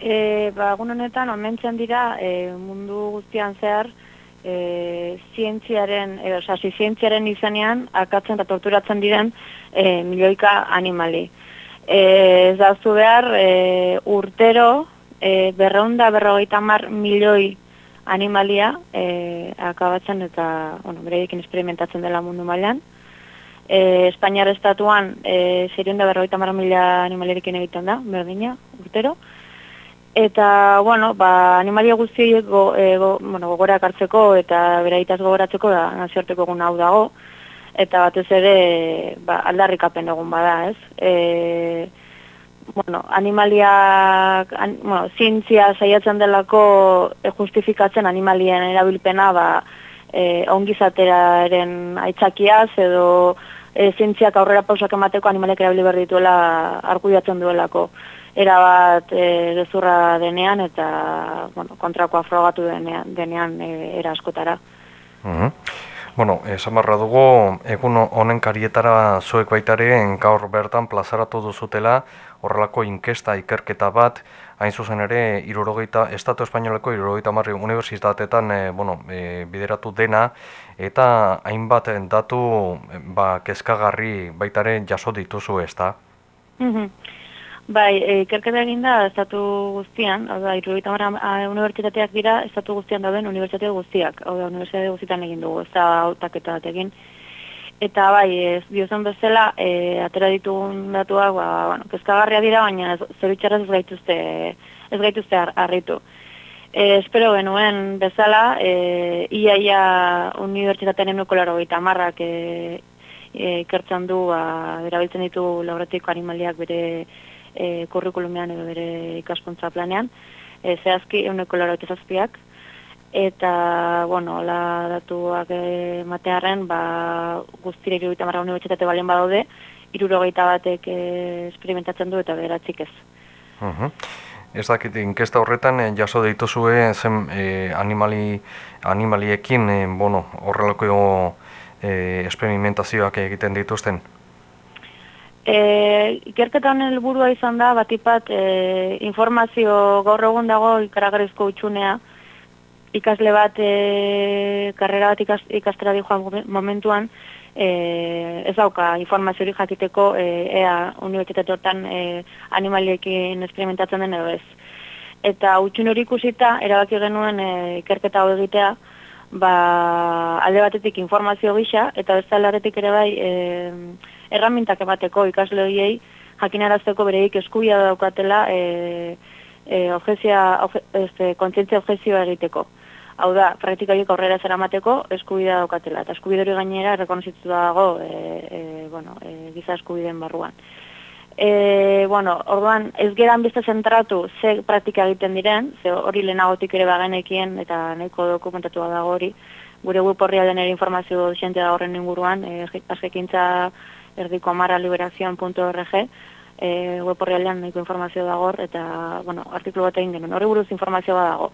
E, ba, honetan, omentzen dira, e, mundu guztian zehar, e, zientziaren, e, oza, zientziaren izanean, akatzen eta torturatzen diren e, milioika animali. E, da behar, e, urtero, e, berreunda berrogeita mar milioi animalia e, akabatzen eta, bueno, bereikin experimentatzen dela mundu mailan. E, Espainiar estatuan, e, zerion da berrogeita mar mila animalierikin egiten da, berdina, urtero. Eta, bueno, ba, animalia guzti go, e, go, bueno, gogora hartzeko eta beraitaz gogoratzeko da nazioarteko egun hau dago. Eta batez ere ba, aldarrikapen egun bada, ez? E, bueno, animaliak, an, bueno, zintzia saiatzen delako e, justifikatzen animalien erabilpena ba, e, ongizateraren aitzakiaz edo e, zintziak aurrera pausak emateko animaliak erabili behar dituela argudiatzen duelako erabat e, gezurra denean eta bueno, kontrakoa frogatu denean, denean e, era askotara. Mm Bueno, esan barra dugu, egun honen karietara zuek baitaren gaur bertan plazaratu duzutela horrelako inkesta ikerketa bat, hain zuzen ere, irurogeita, Estatu Espainoleko irurogeita marri universitatetan e, bueno, e, bideratu dena, eta hainbat datu ba, kezkagarri baitaren jaso dituzu ez da? Mm Bai, e, ikerketa egin da estatu guztian, hau da, unibertsitateak dira estatu guztian dauden unibertsitate guztiak, hau da, unibertsitate guztietan egin dugu, ez da autaketa bat egin. Eta bai, ez diozen bezala, e, atera ditugun datuak, ba, bueno, kezkagarria dira, baina zer ez gaituzte, ez gaituzte harritu. E, espero genuen bezala, e, ia ia unibertsitatean enuko laro marrak e, e, kertzen du, ba, erabiltzen ditu laboratiko animaliak bere e, kurrikulumean edo bere ikaskuntza planean, e, zehazki euneko laro eta zazpiak, eta, bueno, la datuak matearen, ba, guztire irugaita marra unibertsitate balien badaude, irurogeita batek e, experimentatzen du eta beratzik ez. Uh Ez dakit, inkesta horretan, e, jaso dituzue zen e, animali, animaliekin, e, bueno, horrelako e, experimentazioak egiten dituzten? E, ikerketa honen helburua izan da, batipat e, informazio gaur egun dago ikaragarrizko utxunea, ikasle bat e, karrera bat ikas, ikastera di joan momentuan, e, ez dauka informazio hori jakiteko e, ea unibertsitate hortan e, animaliekin experimentatzen den edo ez. Eta utxun hori ikusita, erabaki genuen e, ikerketa hau egitea, ba, alde batetik informazio gisa, eta ez ere bai, e, erramintak emateko ikasle horiei jakinarazteko bereik eskubia daukatela e, e, obje, este, kontzientzia objezioa egiteko. Hau da, praktikaik aurrera zera mateko eskubidea daukatela. Eta eskubide hori gainera rekonozitu dago e, e, bueno, e, giza eskubideen barruan. E, bueno, orduan, ez geran beste zentratu ze praktika egiten diren, ze hori lehenagotik ere bagenekien eta nahiko dokumentatu dago hori, gure web ere informazio xente horren inguruan, e, azkekintza erdiko amara liberazion.org e, web horrealean nahiko informazio dago eta, bueno, artikulu bat egin genuen, horri buruz informazioa dago.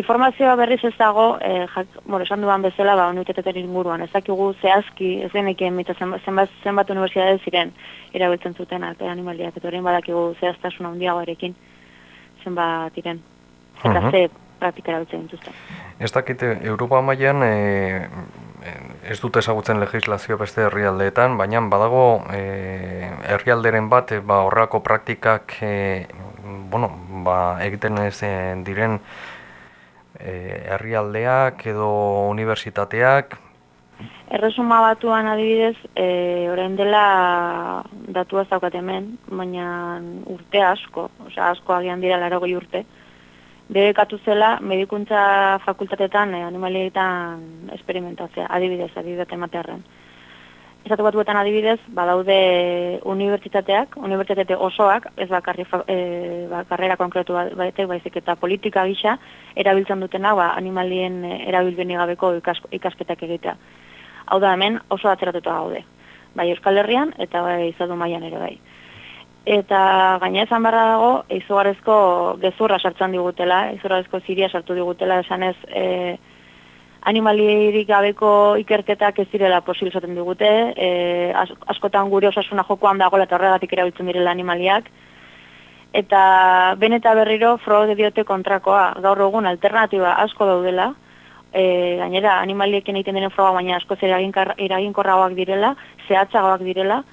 Informazioa berriz ez dago, e, jak, bueno, esan duan bezala, ba, unitatetan inguruan, ez dakigu zehazki, ez denekien mita zenbat, zenbat, zenbat universidade ziren irabiltzen zuten arte animaliak, eta horrein badakigu zehaztasuna hundiagoarekin zenbat iren, eta uh -huh. ze praktika erabiltzen dituzten. Ez dakite, Europa mailan e, ez dute ezagutzen legislazio beste herrialdeetan, baina badago e, herrialderen bat e, ba, horrelako praktikak e, bueno, ba, egiten ez diren herrialdeak edo unibertsitateak. Erresuma batuan adibidez, e, orain dela datua zaukat hemen, baina urte asko, osea asko agian dira laro urte, debekatu zela medikuntza fakultatetan e, animalietan esperimentatzea, adibidez, adibidez ematearen. Estatu batuetan adibidez, badaude unibertsitateak, unibertsitate osoak, ez bakarri e, bakarrera konkretu batek, baizik eta politika gisa, erabiltzen dutena ba, animalien erabilbeni gabeko ikasketak egitea. Hau da hemen oso atzeratuta gaude. Bai Euskal Herrian eta bai izadu mailan ere bai eta gaina esan barra dago izugarrezko gezurra sartzen digutela, izugarrezko ziria sartu digutela esanez e, animalirik gabeko ikerketak ez direla posil esaten digute, e, askotan gure osasuna jokoan dagoela eta horregatik erabiltzen direla animaliak, eta beneta berriro fraude diote kontrakoa. Gaur egun alternatiba asko daudela, e, gainera animaliekin egiten denen froga baina asko zer eraginkorragoak direla, zehatzagoak direla,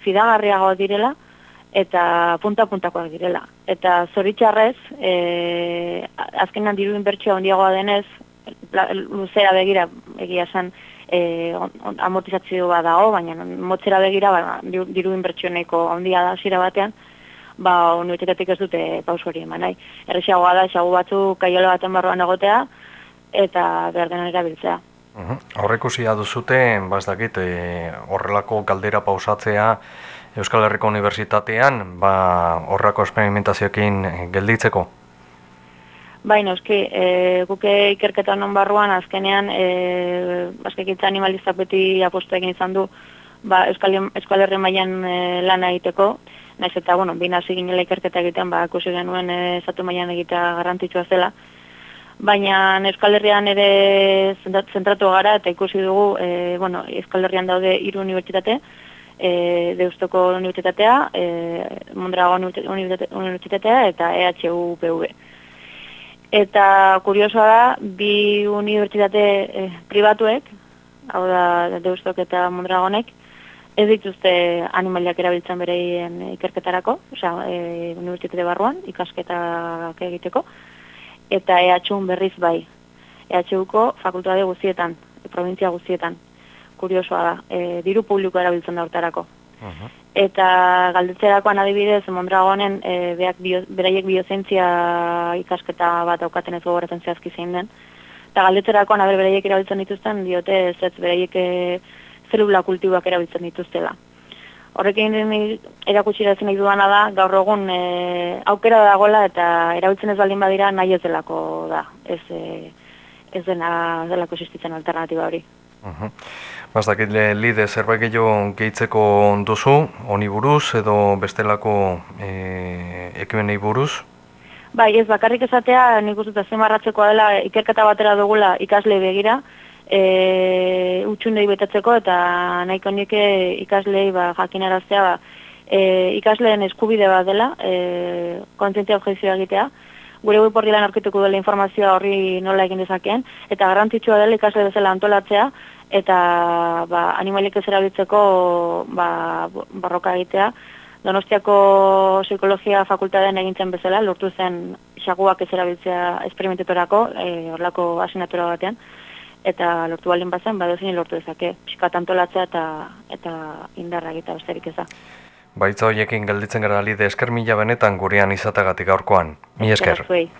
fidagarriagoak direla, eta punta-puntakoak direla. Eta zoritxarrez, e, azkenan diru inbertsioa handiagoa denez, luzera begira egia esan e, amortizazio bat dago, baina motzera begira ba, diru inbertsio nahiko handia da zira batean, ba, unibertsitatik ez dute pausu hori eman nahi. Errexagoa da, esagu batzu kaiola baten barruan egotea, eta behar denan erabiltzea. Horrekusia duzute, bazdakit, e, horrelako galdera pausatzea, Euskal Herriko Unibertsitatean, ba, horrako esperimentazioekin gelditzeko? Bai, noski, e, guke ikerketa non barruan, azkenean, e, azkekitza animalistak beti apostu egin izan du, ba, Euskal, Euskal Herri mailan e, lana egiteko, naiz eta, bueno, bina ziginela ikerketa egiten, ba, akusi genuen e, zatu mailan egitea garrantzitsua zela, baina Euskal Herrian ere zentratu gara, eta ikusi dugu, e, bueno, Euskal Herrian daude hiru unibertsitate, e, Deustoko Unibertsitatea, e, Mondragon Unibertsitatea eta EHUPV. Eta kuriosoa da, bi unibertsitate e, pribatuek, hau da Deustok eta Mondragonek, ez dituzte animaliak erabiltzen bereien ikerketarako, osea, e, unibertsitate barruan, ikasketak egiteko, eta EHUn berriz bai. EHUko fakultate guztietan, provintzia guztietan kuriosoa da, e, diru publiko erabiltzen da hortarako. Eta galdetzerakoan adibidez, Mondragonen e, beak bio, beraiek biozentzia ikasketa bat aukaten ez gogoratzen zehazki zein den. Eta galdetzerakoan aber beraiek erabiltzen dituzten, diote ez ez beraiek e, zelula kultiboak erabiltzen dituztela. Horrekin erakutsi da nahi duana da, gaur egun e, aukera dagoela eta erabiltzen ez baldin badira nahi ez delako da. Ez, e, ez dena delako existitzen alternatiba hori. Uh Bastakit lide zerbait gehiago gehitzeko duzu, honi buruz edo bestelako e, ekimenei buruz? Bai, ez bakarrik esatea, nik uste zemarratzekoa dela ikerketa batera dugula ikasle begira, e, utxundei betatzeko eta nahiko nike ikaslei ba, jakinaraztea ba, e, ikasleen eskubide bat dela, e, kontzientzia objeizioa egitea, gure web lan aurkituko dela informazioa horri nola egin dezakeen, eta garrantzitsua dela ikasle bezala antolatzea, eta ba, animalik ez erabiltzeko ba, barroka egitea. Donostiako psikologia fakultatean egintzen bezala, lortu zen xaguak ez erabiltzea esperimentetorako, e, orlako asinatura batean, eta lortu baldin bazen, badozin lortu dezake, psikat antolatzea eta, eta indarra egitea besterik eza. Baitza horiekin gelditzen gara alide esker mila benetan gurean izatagatik gaurkoan. Mi esker.